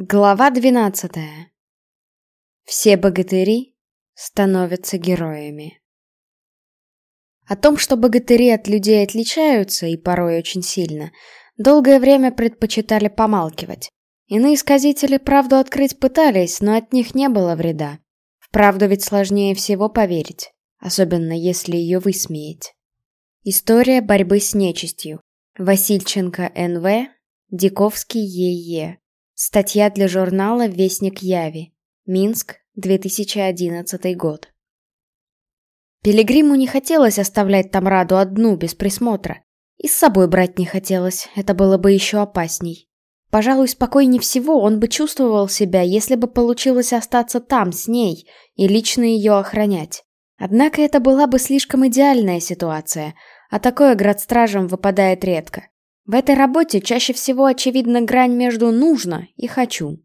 Глава двенадцатая. Все богатыри становятся героями. О том, что богатыри от людей отличаются, и порой очень сильно, долгое время предпочитали помалкивать. Иные сказители правду открыть пытались, но от них не было вреда. В правду ведь сложнее всего поверить, особенно если ее высмеять. История борьбы с нечистью. Васильченко Н.В. Диковский Е.Е. Статья для журнала «Вестник Яви». Минск, 2011 год. Пилигриму не хотелось оставлять там Раду одну, без присмотра. И с собой брать не хотелось, это было бы еще опасней. Пожалуй, спокойнее всего он бы чувствовал себя, если бы получилось остаться там, с ней, и лично ее охранять. Однако это была бы слишком идеальная ситуация, а такое градстражам выпадает редко. В этой работе чаще всего очевидна грань между «нужно» и «хочу».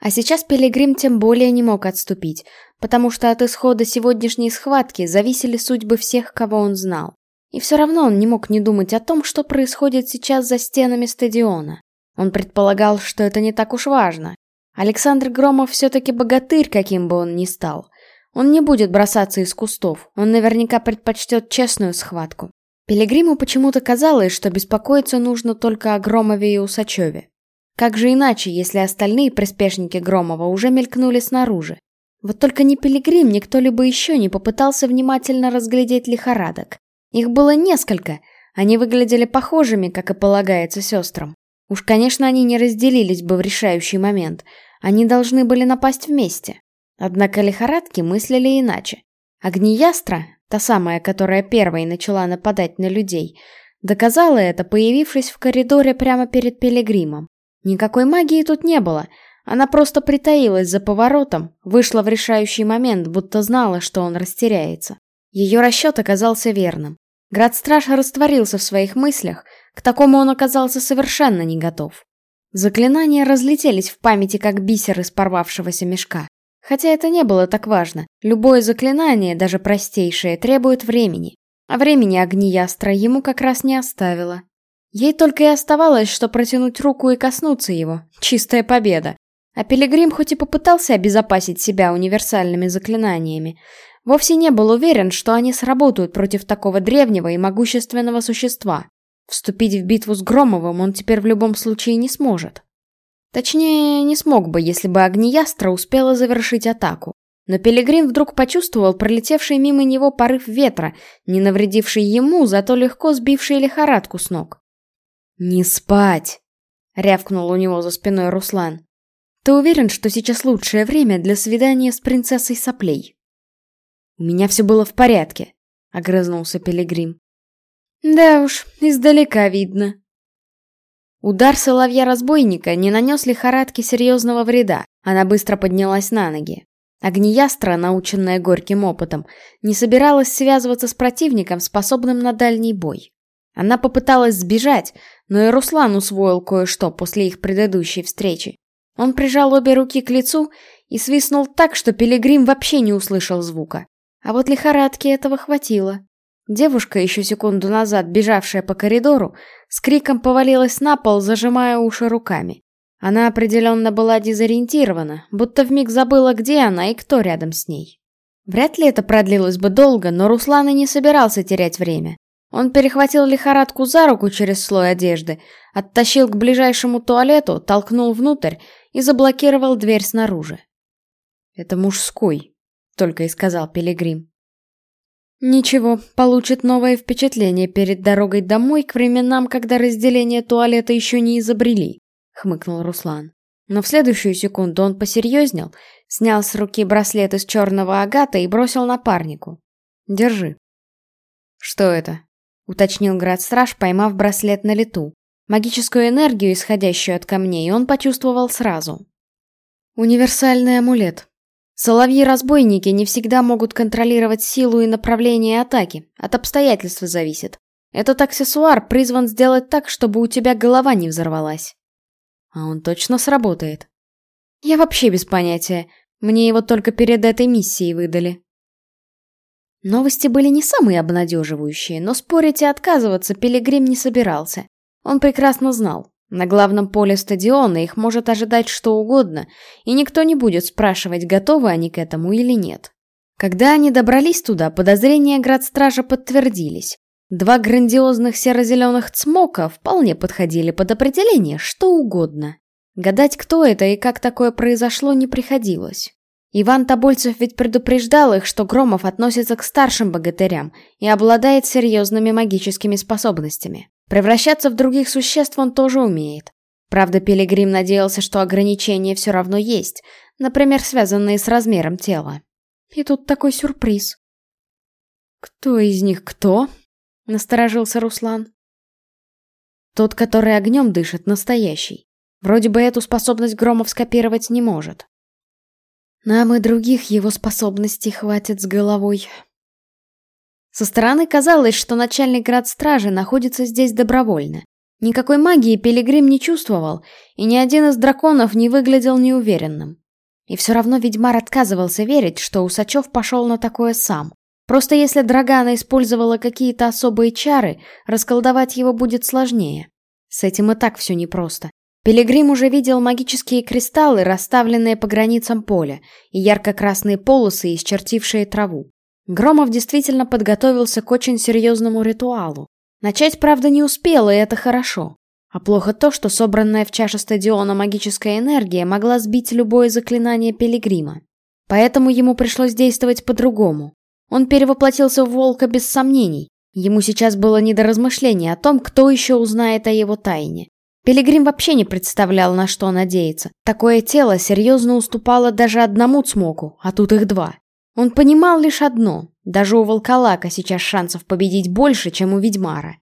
А сейчас Пилигрим тем более не мог отступить, потому что от исхода сегодняшней схватки зависели судьбы всех, кого он знал. И все равно он не мог не думать о том, что происходит сейчас за стенами стадиона. Он предполагал, что это не так уж важно. Александр Громов все-таки богатырь, каким бы он ни стал. Он не будет бросаться из кустов, он наверняка предпочтет честную схватку. Пилигриму почему-то казалось, что беспокоиться нужно только о Громове и Усачеве. Как же иначе, если остальные приспешники Громова уже мелькнули снаружи? Вот только ни Пилигрим, ни кто-либо еще не попытался внимательно разглядеть лихорадок. Их было несколько, они выглядели похожими, как и полагается сестрам. Уж, конечно, они не разделились бы в решающий момент, они должны были напасть вместе. Однако лихорадки мыслили иначе. Агниястра, та самая, которая первой начала нападать на людей, доказала это, появившись в коридоре прямо перед Пилигримом. Никакой магии тут не было, она просто притаилась за поворотом, вышла в решающий момент, будто знала, что он растеряется. Ее расчет оказался верным. Градстраж растворился в своих мыслях, к такому он оказался совершенно не готов. Заклинания разлетелись в памяти, как бисер из порвавшегося мешка. Хотя это не было так важно. Любое заклинание, даже простейшее, требует времени. А времени Агниястра ему как раз не оставила. Ей только и оставалось, что протянуть руку и коснуться его. Чистая победа. А Пилигрим хоть и попытался обезопасить себя универсальными заклинаниями, вовсе не был уверен, что они сработают против такого древнего и могущественного существа. Вступить в битву с Громовым он теперь в любом случае не сможет. Точнее, не смог бы, если бы Агниястра успела завершить атаку. Но Пилигрим вдруг почувствовал пролетевший мимо него порыв ветра, не навредивший ему, зато легко сбивший лихорадку с ног. «Не спать!» — рявкнул у него за спиной Руслан. «Ты уверен, что сейчас лучшее время для свидания с принцессой соплей?» «У меня все было в порядке», — огрызнулся Пилигрим. «Да уж, издалека видно», Удар соловья-разбойника не нанес лихорадке серьезного вреда, она быстро поднялась на ноги. Огниястра, наученная горьким опытом, не собиралась связываться с противником, способным на дальний бой. Она попыталась сбежать, но и Руслан усвоил кое-что после их предыдущей встречи. Он прижал обе руки к лицу и свистнул так, что Пилигрим вообще не услышал звука. А вот лихорадки этого хватило. Девушка, еще секунду назад бежавшая по коридору, с криком повалилась на пол, зажимая уши руками. Она определенно была дезориентирована, будто вмиг забыла, где она и кто рядом с ней. Вряд ли это продлилось бы долго, но Руслан и не собирался терять время. Он перехватил лихорадку за руку через слой одежды, оттащил к ближайшему туалету, толкнул внутрь и заблокировал дверь снаружи. «Это мужской», — только и сказал Пилигрим. Ничего, получит новое впечатление перед дорогой домой к временам, когда разделение туалета еще не изобрели, хмыкнул Руслан. Но в следующую секунду он посерьезнел, снял с руки браслет из черного агата и бросил напарнику. «Держи». «Что это?» — уточнил градстраж, поймав браслет на лету. Магическую энергию, исходящую от камней, он почувствовал сразу. «Универсальный амулет», Соловьи-разбойники не всегда могут контролировать силу и направление атаки, от обстоятельств зависит. Этот аксессуар призван сделать так, чтобы у тебя голова не взорвалась. А он точно сработает. Я вообще без понятия. Мне его только перед этой миссией выдали. Новости были не самые обнадеживающие, но спорить и отказываться Пилигрим не собирался. Он прекрасно знал. На главном поле стадиона их может ожидать что угодно, и никто не будет спрашивать, готовы они к этому или нет. Когда они добрались туда, подозрения градстража подтвердились. Два грандиозных серо-зеленых цмока вполне подходили под определение что угодно. Гадать, кто это и как такое произошло, не приходилось. Иван Тобольцев ведь предупреждал их, что Громов относится к старшим богатырям и обладает серьезными магическими способностями. Превращаться в других существ он тоже умеет. Правда, Пилигрим надеялся, что ограничения все равно есть, например, связанные с размером тела. И тут такой сюрприз. «Кто из них кто?» — насторожился Руслан. «Тот, который огнем дышит, настоящий. Вроде бы эту способность Громов скопировать не может. Нам и других его способностей хватит с головой. Со стороны казалось, что начальник градстражи находится здесь добровольно. Никакой магии Пилигрим не чувствовал, и ни один из драконов не выглядел неуверенным. И все равно ведьмар отказывался верить, что Усачев пошел на такое сам. Просто если Драгана использовала какие-то особые чары, расколдовать его будет сложнее. С этим и так все непросто. Пилигрим уже видел магические кристаллы, расставленные по границам поля, и ярко-красные полосы, исчертившие траву. Громов действительно подготовился к очень серьезному ритуалу. Начать, правда, не успел, и это хорошо. А плохо то, что собранная в чаше стадиона магическая энергия могла сбить любое заклинание Пилигрима. Поэтому ему пришлось действовать по-другому. Он перевоплотился в волка без сомнений. Ему сейчас было не до размышления о том, кто еще узнает о его тайне. Пилигрим вообще не представлял, на что надеяться. Такое тело серьезно уступало даже одному цмоку, а тут их два. Он понимал лишь одно. Даже у волколака сейчас шансов победить больше, чем у ведьмара.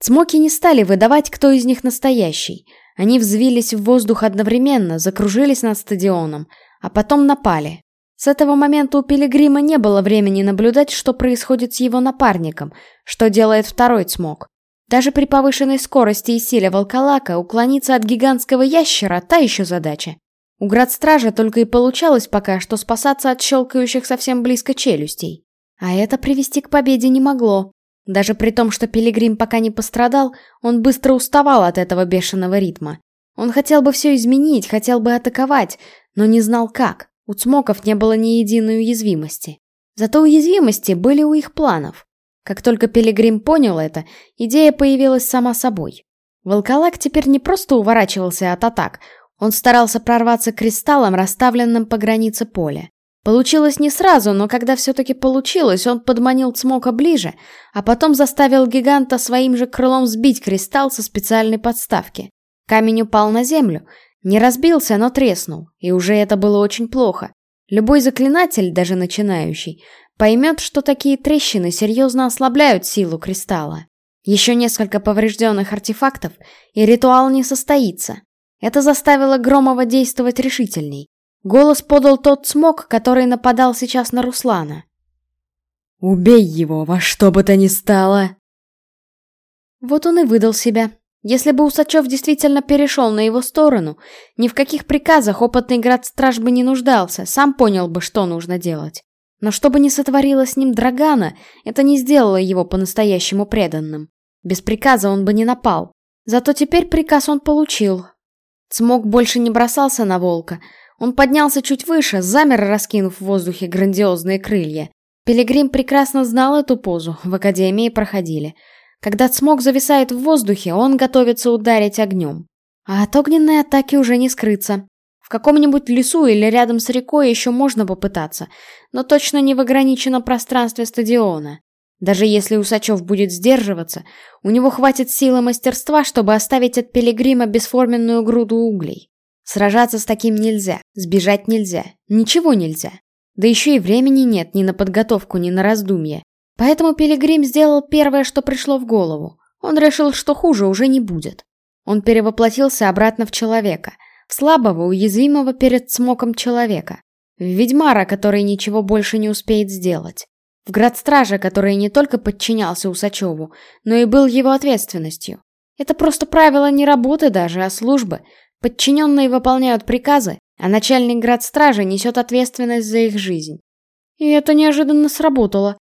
Цмоки не стали выдавать, кто из них настоящий. Они взвились в воздух одновременно, закружились над стадионом, а потом напали. С этого момента у Пилигрима не было времени наблюдать, что происходит с его напарником, что делает второй цмок. Даже при повышенной скорости и силе волколака уклониться от гигантского ящера – та еще задача. У градстража только и получалось пока что спасаться от щелкающих совсем близко челюстей. А это привести к победе не могло. Даже при том, что Пилигрим пока не пострадал, он быстро уставал от этого бешеного ритма. Он хотел бы все изменить, хотел бы атаковать, но не знал как. У цмоков не было ни единой уязвимости. Зато уязвимости были у их планов. Как только Пилигрим понял это, идея появилась сама собой. Волколак теперь не просто уворачивался от атак, он старался прорваться к кристаллам, расставленным по границе поля. Получилось не сразу, но когда все-таки получилось, он подманил Цмока ближе, а потом заставил гиганта своим же крылом сбить кристалл со специальной подставки. Камень упал на землю, не разбился, но треснул, и уже это было очень плохо. Любой заклинатель, даже начинающий, поймет, что такие трещины серьезно ослабляют силу кристалла. Еще несколько поврежденных артефактов, и ритуал не состоится. Это заставило Громова действовать решительней. Голос подал тот смог, который нападал сейчас на Руслана. «Убей его во что бы то ни стало!» Вот он и выдал себя. Если бы Усачев действительно перешел на его сторону, ни в каких приказах опытный град-страж бы не нуждался, сам понял бы, что нужно делать. Но что бы ни сотворила с ним Драгана, это не сделало его по-настоящему преданным. Без приказа он бы не напал. Зато теперь приказ он получил. Цмок больше не бросался на волка. Он поднялся чуть выше, замер, раскинув в воздухе грандиозные крылья. Пилигрим прекрасно знал эту позу, в академии проходили. Когда цмок зависает в воздухе, он готовится ударить огнем. А от огненной атаки уже не скрыться. В каком-нибудь лесу или рядом с рекой еще можно попытаться, но точно не в ограниченном пространстве стадиона. Даже если Усачев будет сдерживаться, у него хватит силы мастерства, чтобы оставить от пилигрима бесформенную груду углей. Сражаться с таким нельзя, сбежать нельзя, ничего нельзя. Да еще и времени нет ни на подготовку, ни на раздумье. Поэтому пилигрим сделал первое, что пришло в голову. Он решил, что хуже уже не будет. Он перевоплотился обратно в человека — слабого, уязвимого перед смоком человека, в ведьмара, который ничего больше не успеет сделать, в градстража, который не только подчинялся Усачеву, но и был его ответственностью. Это просто правило не работы даже, а службы. Подчиненные выполняют приказы, а начальник градстража несет ответственность за их жизнь. И это неожиданно сработало.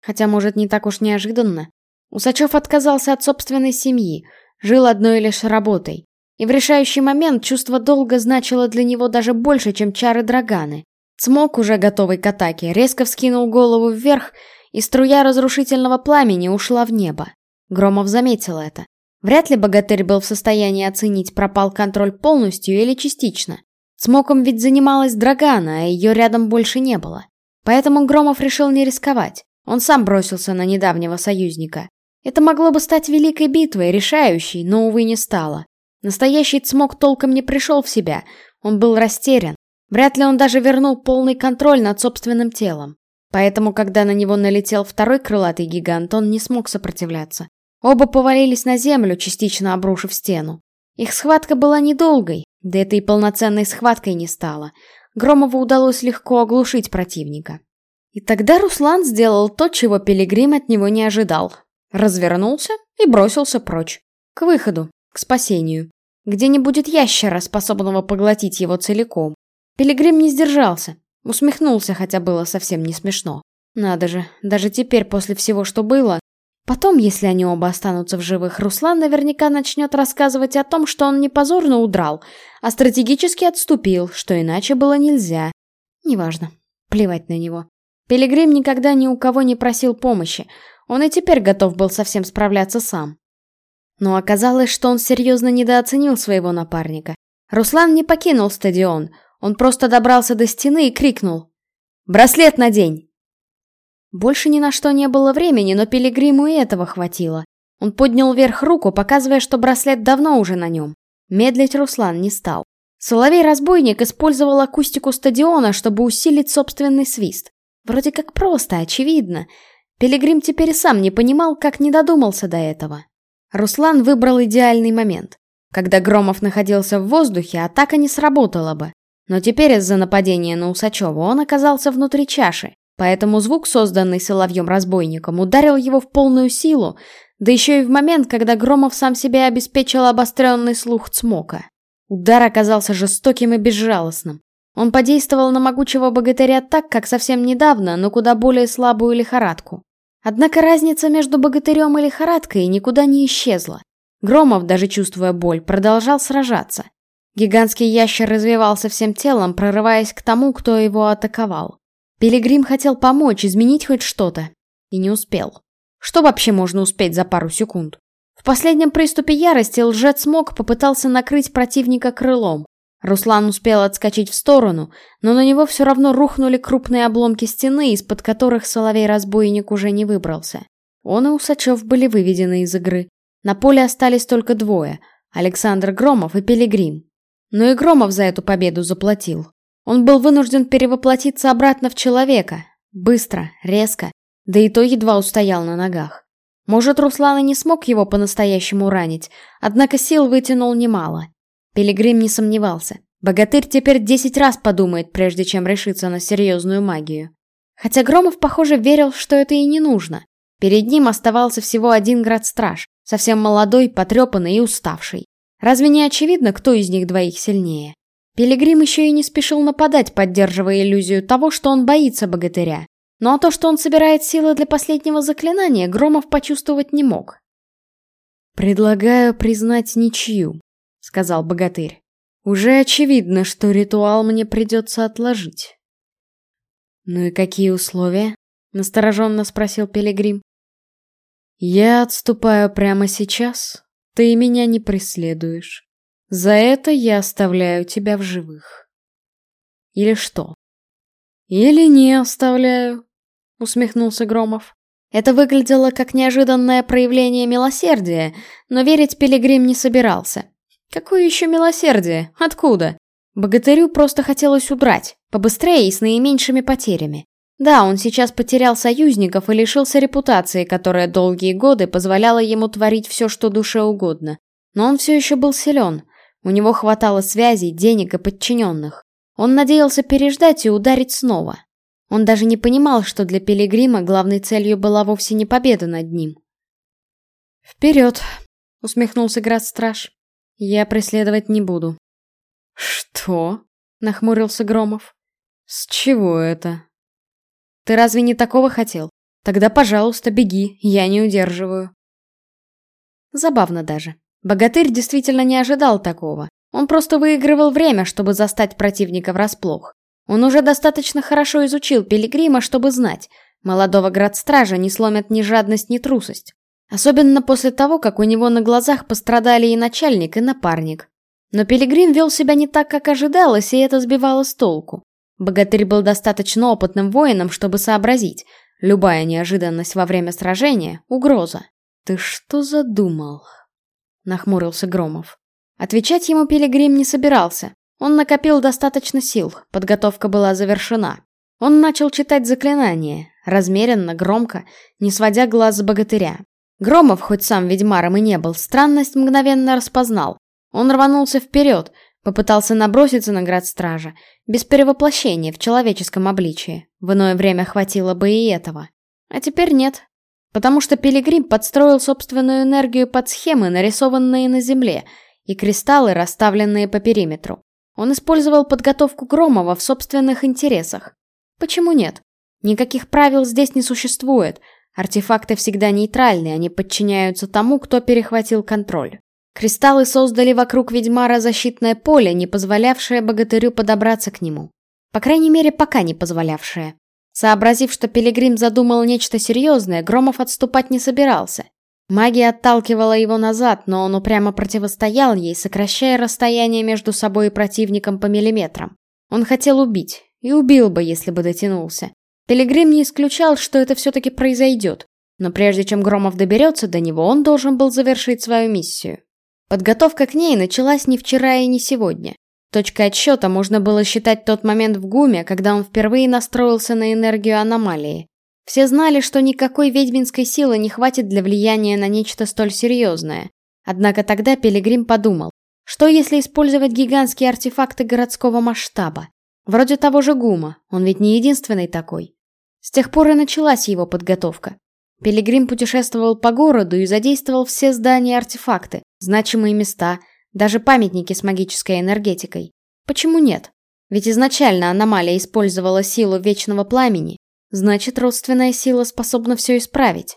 Хотя, может, не так уж неожиданно. Усачев отказался от собственной семьи, жил одной лишь работой. И в решающий момент чувство долга значило для него даже больше, чем чары Драганы. Цмок, уже готовый к атаке, резко вскинул голову вверх, и струя разрушительного пламени ушла в небо. Громов заметил это. Вряд ли богатырь был в состоянии оценить, пропал контроль полностью или частично. Цмоком ведь занималась Драгана, а ее рядом больше не было. Поэтому Громов решил не рисковать. Он сам бросился на недавнего союзника. Это могло бы стать великой битвой, решающей, но, увы, не стало. Настоящий Цмок толком не пришел в себя. Он был растерян. Вряд ли он даже вернул полный контроль над собственным телом. Поэтому, когда на него налетел второй крылатый гигант, он не смог сопротивляться. Оба повалились на землю, частично обрушив стену. Их схватка была недолгой, да это и полноценной схваткой не стало. Громову удалось легко оглушить противника. И тогда Руслан сделал то, чего Пилигрим от него не ожидал. Развернулся и бросился прочь. К выходу, к спасению. Где не будет ящера, способного поглотить его целиком. Пилигрим не сдержался. Усмехнулся, хотя было совсем не смешно. Надо же, даже теперь, после всего, что было, Потом, если они оба останутся в живых, Руслан наверняка начнет рассказывать о том, что он не позорно удрал, а стратегически отступил, что иначе было нельзя. Неважно. Плевать на него. Пилигрим никогда ни у кого не просил помощи. Он и теперь готов был совсем справляться сам. Но оказалось, что он серьезно недооценил своего напарника. Руслан не покинул стадион. Он просто добрался до стены и крикнул. «Браслет надень!» Больше ни на что не было времени, но Пилигриму и этого хватило. Он поднял вверх руку, показывая, что браслет давно уже на нем. Медлить Руслан не стал. Соловей-разбойник использовал акустику стадиона, чтобы усилить собственный свист. Вроде как просто, очевидно. Пилигрим теперь сам не понимал, как не додумался до этого. Руслан выбрал идеальный момент. Когда Громов находился в воздухе, атака не сработала бы. Но теперь из-за нападения на Усачева он оказался внутри чаши. Поэтому звук, созданный соловьем-разбойником, ударил его в полную силу, да еще и в момент, когда Громов сам себе обеспечил обостренный слух цмока. Удар оказался жестоким и безжалостным. Он подействовал на могучего богатыря так, как совсем недавно, но куда более слабую лихорадку. Однако разница между богатырем и лихорадкой никуда не исчезла. Громов, даже чувствуя боль, продолжал сражаться. Гигантский ящер развивался всем телом, прорываясь к тому, кто его атаковал. Пилигрим хотел помочь, изменить хоть что-то. И не успел. Что вообще можно успеть за пару секунд? В последнем приступе ярости лжец мог попытался накрыть противника крылом. Руслан успел отскочить в сторону, но на него все равно рухнули крупные обломки стены, из-под которых соловей-разбойник уже не выбрался. Он и Усачев были выведены из игры. На поле остались только двое — Александр Громов и Пилигрим. Но и Громов за эту победу заплатил. Он был вынужден перевоплотиться обратно в человека. Быстро, резко, да и то едва устоял на ногах. Может, Руслан и не смог его по-настоящему ранить, однако сил вытянул немало. Пилигрим не сомневался. Богатырь теперь десять раз подумает, прежде чем решиться на серьезную магию. Хотя Громов, похоже, верил, что это и не нужно. Перед ним оставался всего один град-страж, совсем молодой, потрепанный и уставший. Разве не очевидно, кто из них двоих сильнее? Пилигрим еще и не спешил нападать, поддерживая иллюзию того, что он боится богатыря. Ну а то, что он собирает силы для последнего заклинания, Громов почувствовать не мог. «Предлагаю признать ничью», — сказал богатырь. «Уже очевидно, что ритуал мне придется отложить». «Ну и какие условия?» — настороженно спросил Пилигрим. «Я отступаю прямо сейчас. Ты меня не преследуешь. За это я оставляю тебя в живых. Или что? Или не оставляю, усмехнулся Громов. Это выглядело как неожиданное проявление милосердия, но верить Пилигрим не собирался. Какое еще милосердие? Откуда? Богатырю просто хотелось удрать, побыстрее и с наименьшими потерями. Да, он сейчас потерял союзников и лишился репутации, которая долгие годы позволяла ему творить все, что душе угодно. Но он все еще был силен. У него хватало связей, денег и подчиненных. Он надеялся переждать и ударить снова. Он даже не понимал, что для Пилигрима главной целью была вовсе не победа над ним. «Вперед!» — усмехнулся Град-страж. «Я преследовать не буду». «Что?» — нахмурился Громов. «С чего это?» «Ты разве не такого хотел? Тогда, пожалуйста, беги, я не удерживаю». Забавно даже. Богатырь действительно не ожидал такого. Он просто выигрывал время, чтобы застать противника врасплох. Он уже достаточно хорошо изучил Пилигрима, чтобы знать, молодого градстража не сломят ни жадность, ни трусость. Особенно после того, как у него на глазах пострадали и начальник, и напарник. Но Пилигрим вел себя не так, как ожидалось, и это сбивало с толку. Богатырь был достаточно опытным воином, чтобы сообразить. Любая неожиданность во время сражения — угроза. «Ты что задумал?» — нахмурился Громов. Отвечать ему Пилигрим не собирался. Он накопил достаточно сил, подготовка была завершена. Он начал читать заклинание, размеренно, громко, не сводя глаз с богатыря. Громов, хоть сам ведьмаром и не был, странность мгновенно распознал. Он рванулся вперед, попытался наброситься на град стража, без перевоплощения в человеческом обличии. В иное время хватило бы и этого. А теперь нет. Потому что Пилигрим подстроил собственную энергию под схемы, нарисованные на земле, и кристаллы, расставленные по периметру. Он использовал подготовку Громова в собственных интересах. Почему нет? Никаких правил здесь не существует. Артефакты всегда нейтральны, они подчиняются тому, кто перехватил контроль. Кристаллы создали вокруг ведьмара защитное поле, не позволявшее богатырю подобраться к нему. По крайней мере, пока не позволявшее. Сообразив, что Пилигрим задумал нечто серьезное, Громов отступать не собирался. Магия отталкивала его назад, но он упрямо противостоял ей, сокращая расстояние между собой и противником по миллиметрам. Он хотел убить, и убил бы, если бы дотянулся. Пилигрим не исключал, что это все-таки произойдет, но прежде чем Громов доберется до него, он должен был завершить свою миссию. Подготовка к ней началась не вчера и не сегодня. Точкой отсчета можно было считать тот момент в ГУМе, когда он впервые настроился на энергию аномалии. Все знали, что никакой ведьминской силы не хватит для влияния на нечто столь серьезное. Однако тогда Пилигрим подумал, что если использовать гигантские артефакты городского масштаба? Вроде того же ГУМа, он ведь не единственный такой. С тех пор и началась его подготовка. Пилигрим путешествовал по городу и задействовал все здания и артефакты, значимые места, даже памятники с магической энергетикой. Почему нет? Ведь изначально аномалия использовала силу вечного пламени, значит, родственная сила способна все исправить.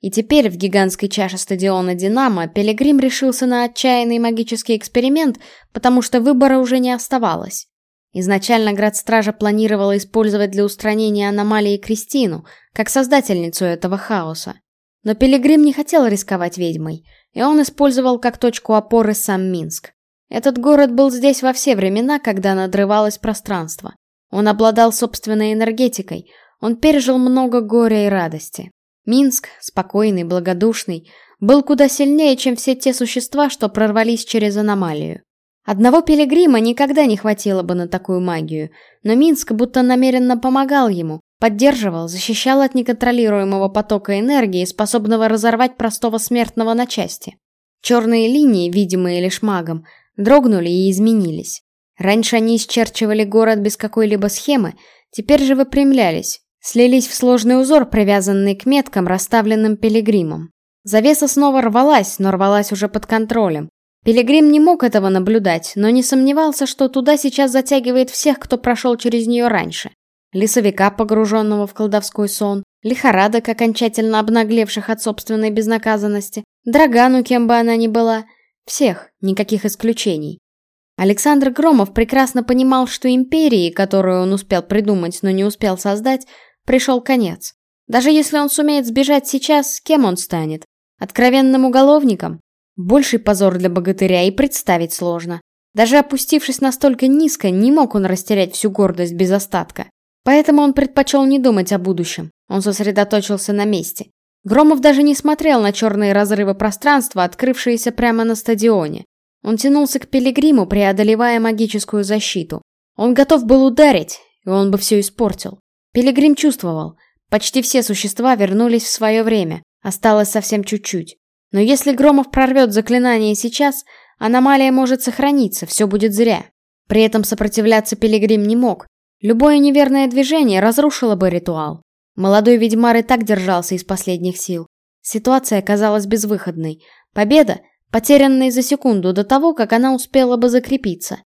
И теперь в гигантской чаше стадиона «Динамо» Пилигрим решился на отчаянный магический эксперимент, потому что выбора уже не оставалось. Изначально Градстража планировала использовать для устранения аномалии Кристину, как создательницу этого хаоса. Но Пилигрим не хотел рисковать ведьмой, и он использовал как точку опоры сам Минск. Этот город был здесь во все времена, когда надрывалось пространство. Он обладал собственной энергетикой, он пережил много горя и радости. Минск, спокойный, благодушный, был куда сильнее, чем все те существа, что прорвались через аномалию. Одного пилигрима никогда не хватило бы на такую магию, но Минск будто намеренно помогал ему, поддерживал, защищал от неконтролируемого потока энергии, способного разорвать простого смертного на части. Черные линии, видимые лишь магом, дрогнули и изменились. Раньше они исчерчивали город без какой-либо схемы, теперь же выпрямлялись, слились в сложный узор, привязанный к меткам, расставленным пилигримом. Завеса снова рвалась, но рвалась уже под контролем. Пилигрим не мог этого наблюдать, но не сомневался, что туда сейчас затягивает всех, кто прошел через нее раньше. Лесовика, погруженного в колдовской сон, лихорадок, окончательно обнаглевших от собственной безнаказанности, Драгану, кем бы она ни была. Всех, никаких исключений. Александр Громов прекрасно понимал, что империи, которую он успел придумать, но не успел создать, пришел конец. Даже если он сумеет сбежать сейчас, кем он станет? Откровенным уголовником? Больший позор для богатыря и представить сложно. Даже опустившись настолько низко, не мог он растерять всю гордость без остатка. Поэтому он предпочел не думать о будущем. Он сосредоточился на месте. Громов даже не смотрел на черные разрывы пространства, открывшиеся прямо на стадионе. Он тянулся к пилигриму, преодолевая магическую защиту. Он готов был ударить, и он бы все испортил. Пилигрим чувствовал. Почти все существа вернулись в свое время. Осталось совсем чуть-чуть. Но если Громов прорвет заклинание сейчас, аномалия может сохраниться, все будет зря. При этом сопротивляться Пилигрим не мог. Любое неверное движение разрушило бы ритуал. Молодой ведьмар и так держался из последних сил. Ситуация казалась безвыходной. Победа, потерянная за секунду до того, как она успела бы закрепиться.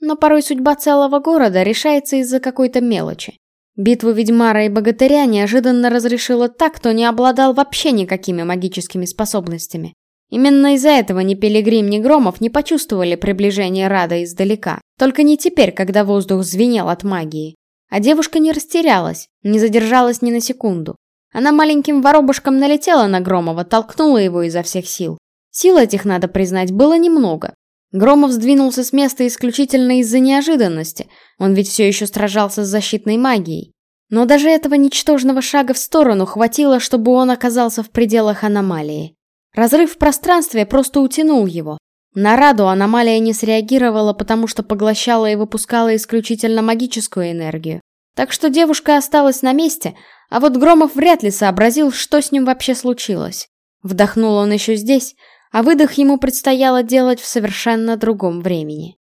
Но порой судьба целого города решается из-за какой-то мелочи. Битву ведьмара и богатыря неожиданно разрешила так, кто не обладал вообще никакими магическими способностями. Именно из-за этого ни Пилигрим, ни Громов не почувствовали приближение Рада издалека. Только не теперь, когда воздух звенел от магии. А девушка не растерялась, не задержалась ни на секунду. Она маленьким воробушком налетела на Громова, толкнула его изо всех сил. Сил этих, надо признать, было немного. Громов сдвинулся с места исключительно из-за неожиданности. Он ведь все еще сражался с защитной магией. Но даже этого ничтожного шага в сторону хватило, чтобы он оказался в пределах аномалии. Разрыв в пространстве просто утянул его. На Раду аномалия не среагировала, потому что поглощала и выпускала исключительно магическую энергию. Так что девушка осталась на месте, а вот Громов вряд ли сообразил, что с ним вообще случилось. Вдохнул он еще здесь, а выдох ему предстояло делать в совершенно другом времени.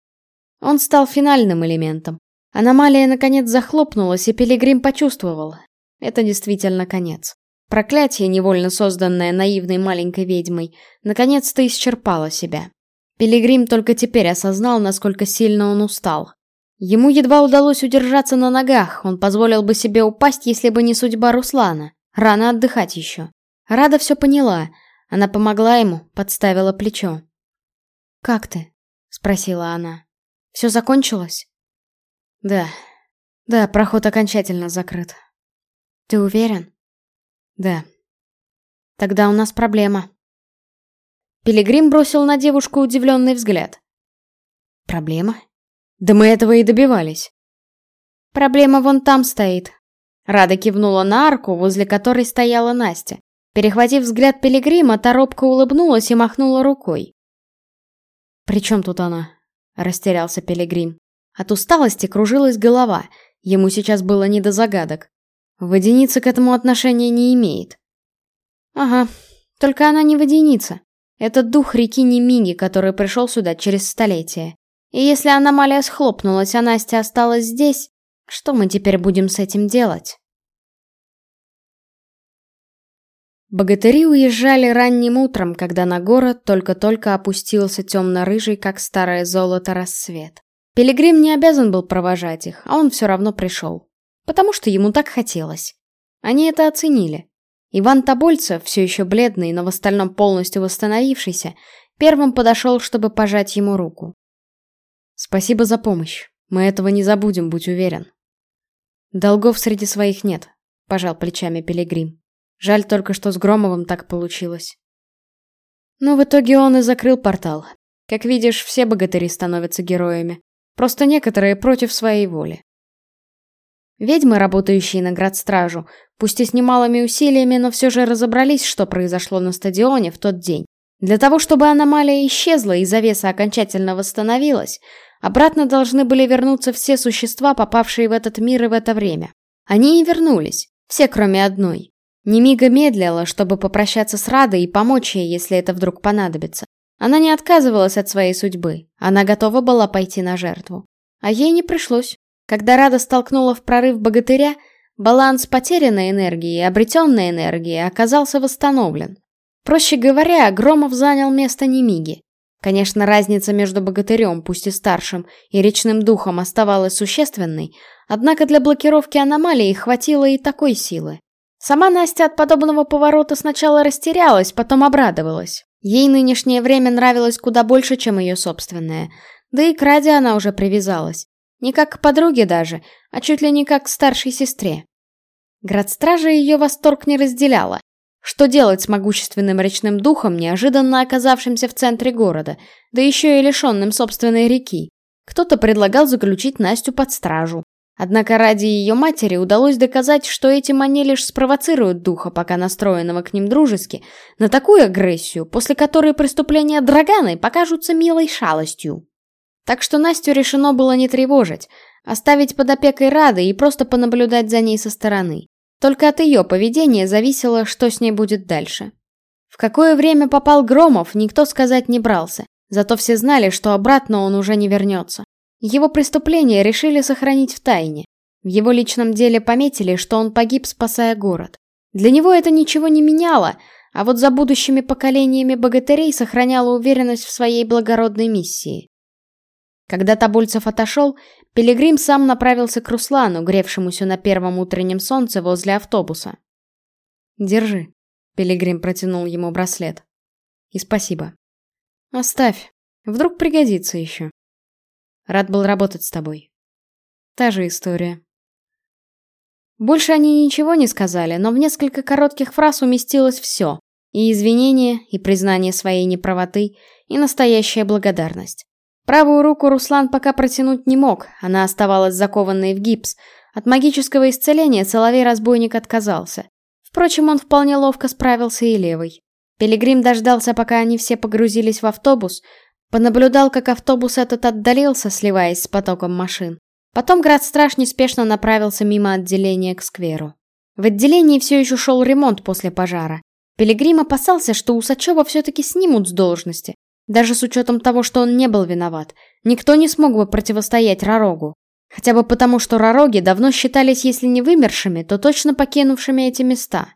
Он стал финальным элементом. Аномалия наконец захлопнулась, и Пилигрим почувствовал. Это действительно конец. Проклятие, невольно созданное наивной маленькой ведьмой, наконец-то исчерпало себя. Пилигрим только теперь осознал, насколько сильно он устал. Ему едва удалось удержаться на ногах, он позволил бы себе упасть, если бы не судьба Руслана. Рано отдыхать еще. Рада все поняла. Она помогла ему, подставила плечо. «Как ты?» — спросила она. «Все закончилось?» «Да. Да, проход окончательно закрыт». «Ты уверен?» Да. Тогда у нас проблема. Пилигрим бросил на девушку удивленный взгляд. Проблема? Да мы этого и добивались. Проблема вон там стоит. Рада кивнула на арку, возле которой стояла Настя. Перехватив взгляд Пилигрима, та улыбнулась и махнула рукой. «При чем тут она?» — растерялся Пилигрим. От усталости кружилась голова, ему сейчас было не до загадок. Водяница к этому отношения не имеет. Ага, только она не водяница. Это дух реки Немиги, который пришел сюда через столетие. И если аномалия схлопнулась, а Настя осталась здесь, что мы теперь будем с этим делать? Богатыри уезжали ранним утром, когда на город только-только опустился темно-рыжий, как старое золото, рассвет. Пилигрим не обязан был провожать их, а он все равно пришел. Потому что ему так хотелось. Они это оценили. Иван Тобольцев, все еще бледный, но в остальном полностью восстановившийся, первым подошел, чтобы пожать ему руку. «Спасибо за помощь. Мы этого не забудем, будь уверен». «Долгов среди своих нет», — пожал плечами Пилигрим. «Жаль только, что с Громовым так получилось». Но в итоге он и закрыл портал. Как видишь, все богатыри становятся героями. Просто некоторые против своей воли. Ведьмы, работающие на градстражу, пусть и с немалыми усилиями, но все же разобрались, что произошло на стадионе в тот день. Для того, чтобы аномалия исчезла и завеса окончательно восстановилась, обратно должны были вернуться все существа, попавшие в этот мир и в это время. Они и вернулись, все кроме одной. Немига медлила, чтобы попрощаться с Радой и помочь ей, если это вдруг понадобится. Она не отказывалась от своей судьбы, она готова была пойти на жертву. А ей не пришлось. Когда Рада столкнула в прорыв богатыря, баланс потерянной энергии и обретенной энергии оказался восстановлен. Проще говоря, Громов занял место Немиги. Конечно, разница между богатырем, пусть и старшим, и речным духом оставалась существенной, однако для блокировки аномалии хватило и такой силы. Сама Настя от подобного поворота сначала растерялась, потом обрадовалась. Ей нынешнее время нравилось куда больше, чем ее собственное. Да и к Раде она уже привязалась. Не как к подруге даже, а чуть ли не как к старшей сестре. Градстража ее восторг не разделяла. Что делать с могущественным речным духом, неожиданно оказавшимся в центре города, да еще и лишенным собственной реки? Кто-то предлагал заключить Настю под стражу. Однако ради ее матери удалось доказать, что этим они лишь спровоцируют духа, пока настроенного к ним дружески, на такую агрессию, после которой преступления Драганы покажутся милой шалостью. Так что Настю решено было не тревожить, оставить под опекой Рады и просто понаблюдать за ней со стороны. Только от ее поведения зависело, что с ней будет дальше. В какое время попал Громов, никто сказать не брался, зато все знали, что обратно он уже не вернется. Его преступление решили сохранить в тайне. В его личном деле пометили, что он погиб, спасая город. Для него это ничего не меняло, а вот за будущими поколениями богатырей сохраняла уверенность в своей благородной миссии. Когда Тобольцев отошел, Пилигрим сам направился к Руслану, гревшемуся на первом утреннем солнце возле автобуса. «Держи», — Пилигрим протянул ему браслет. И спасибо. Оставь. Вдруг пригодится еще. Рад был работать с тобой. Та же история. Больше они ничего не сказали, но в несколько коротких фраз уместилось все. И извинения, и признание своей неправоты, и настоящая благодарность. Правую руку Руслан пока протянуть не мог, она оставалась закованной в гипс. От магического исцеления Соловей-разбойник отказался. Впрочем, он вполне ловко справился и левой. Пилигрим дождался, пока они все погрузились в автобус, понаблюдал, как автобус этот отдалился, сливаясь с потоком машин. Потом град-страж неспешно направился мимо отделения к скверу. В отделении все еще шел ремонт после пожара. Пилигрим опасался, что Усачева все-таки снимут с должности. Даже с учетом того, что он не был виноват. Никто не смог бы противостоять Ророгу. Хотя бы потому, что Ророги давно считались, если не вымершими, то точно покинувшими эти места.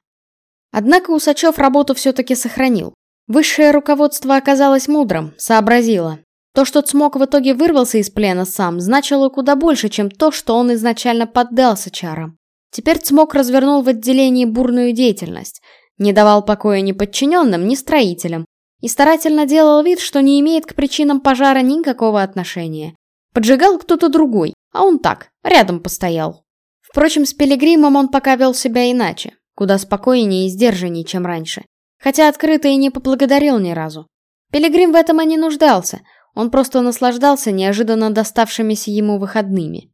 Однако Усачев работу все-таки сохранил. Высшее руководство оказалось мудрым, сообразило. То, что Цмок в итоге вырвался из плена сам, значило куда больше, чем то, что он изначально поддался чарам. Теперь Цмок развернул в отделении бурную деятельность, не давал покоя ни подчиненным, ни строителям, и старательно делал вид, что не имеет к причинам пожара никакого отношения. Поджигал кто-то другой, а он так, рядом постоял. Впрочем, с Пилигримом он пока вел себя иначе, куда спокойнее и сдержаннее, чем раньше. Хотя открыто и не поблагодарил ни разу. Пилигрим в этом и не нуждался — он просто наслаждался неожиданно доставшимися ему выходными.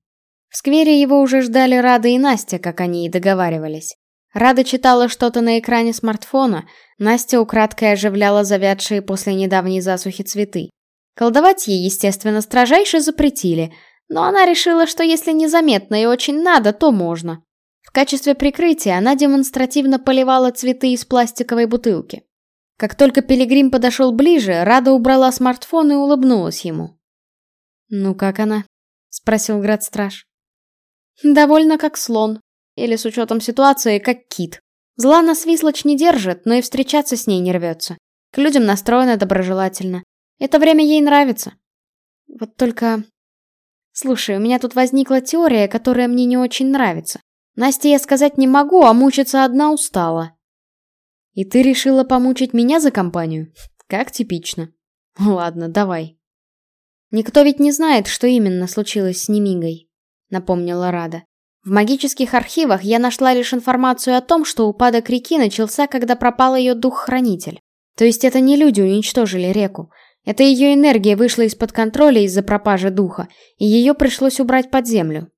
В сквере его уже ждали Рада и Настя, как они и договаривались. Рада читала что-то на экране смартфона, Настя украдкой оживляла завядшие после недавней засухи цветы. Колдовать ей, естественно, строжайше запретили, но она решила, что если незаметно и очень надо, то можно. Качестве прикрытия она демонстративно поливала цветы из пластиковой бутылки. Как только Пилигрим подошел ближе, Рада убрала смартфон и улыбнулась ему. «Ну как она?» — спросил градстраж. «Довольно как слон. Или, с учетом ситуации, как кит. Зла на свислочь не держит, но и встречаться с ней не рвется. К людям настроена доброжелательно. Это время ей нравится. Вот только... Слушай, у меня тут возникла теория, которая мне не очень нравится. Насте я сказать не могу, а мучиться одна устала. И ты решила помучить меня за компанию? Как типично. Ладно, давай. Никто ведь не знает, что именно случилось с Немигой, напомнила Рада. В магических архивах я нашла лишь информацию о том, что упадок реки начался, когда пропал ее дух-хранитель. То есть это не люди уничтожили реку. Это ее энергия вышла из-под контроля из-за пропажи духа, и ее пришлось убрать под землю.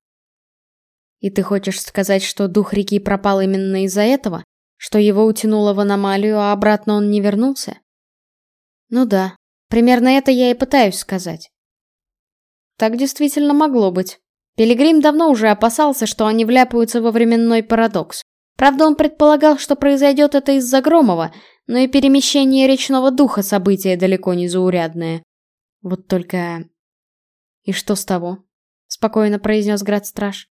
И ты хочешь сказать, что дух реки пропал именно из-за этого? Что его утянуло в аномалию, а обратно он не вернулся? Ну да, примерно это я и пытаюсь сказать. Так действительно могло быть. Пилигрим давно уже опасался, что они вляпаются во временной парадокс. Правда, он предполагал, что произойдет это из-за Громова, но и перемещение речного духа событие далеко не заурядное. Вот только... И что с того? Спокойно произнес Градстраж.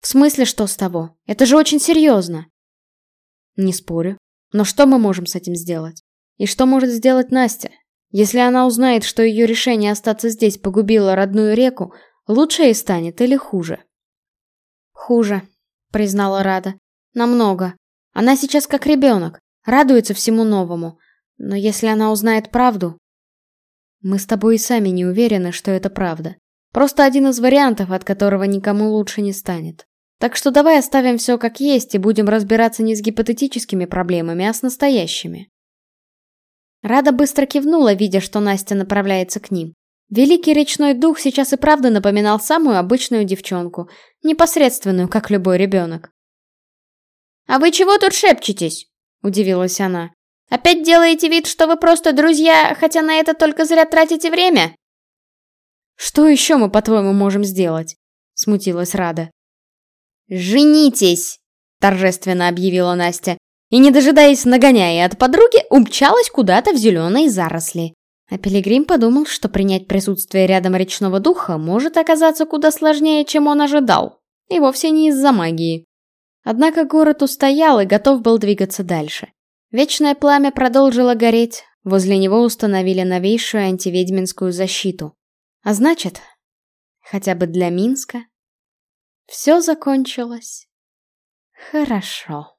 В смысле, что с того? Это же очень серьезно. Не спорю. Но что мы можем с этим сделать? И что может сделать Настя? Если она узнает, что ее решение остаться здесь погубило родную реку, лучше ей станет или хуже? Хуже, признала Рада. Намного. Она сейчас как ребенок, радуется всему новому. Но если она узнает правду... Мы с тобой и сами не уверены, что это правда. Просто один из вариантов, от которого никому лучше не станет. Так что давай оставим все как есть и будем разбираться не с гипотетическими проблемами, а с настоящими. Рада быстро кивнула, видя, что Настя направляется к ним. Великий речной дух сейчас и правда напоминал самую обычную девчонку, непосредственную, как любой ребенок. «А вы чего тут шепчетесь?» – удивилась она. «Опять делаете вид, что вы просто друзья, хотя на это только зря тратите время?» «Что еще мы, по-твоему, можем сделать?» – смутилась Рада. «Женитесь!» — торжественно объявила Настя. И, не дожидаясь нагоняя от подруги, умчалась куда-то в зеленые заросли. А Пилигрим подумал, что принять присутствие рядом речного духа может оказаться куда сложнее, чем он ожидал. И вовсе не из-за магии. Однако город устоял и готов был двигаться дальше. Вечное пламя продолжило гореть, возле него установили новейшую антиведьминскую защиту. А значит, хотя бы для Минска, все закончилось хорошо.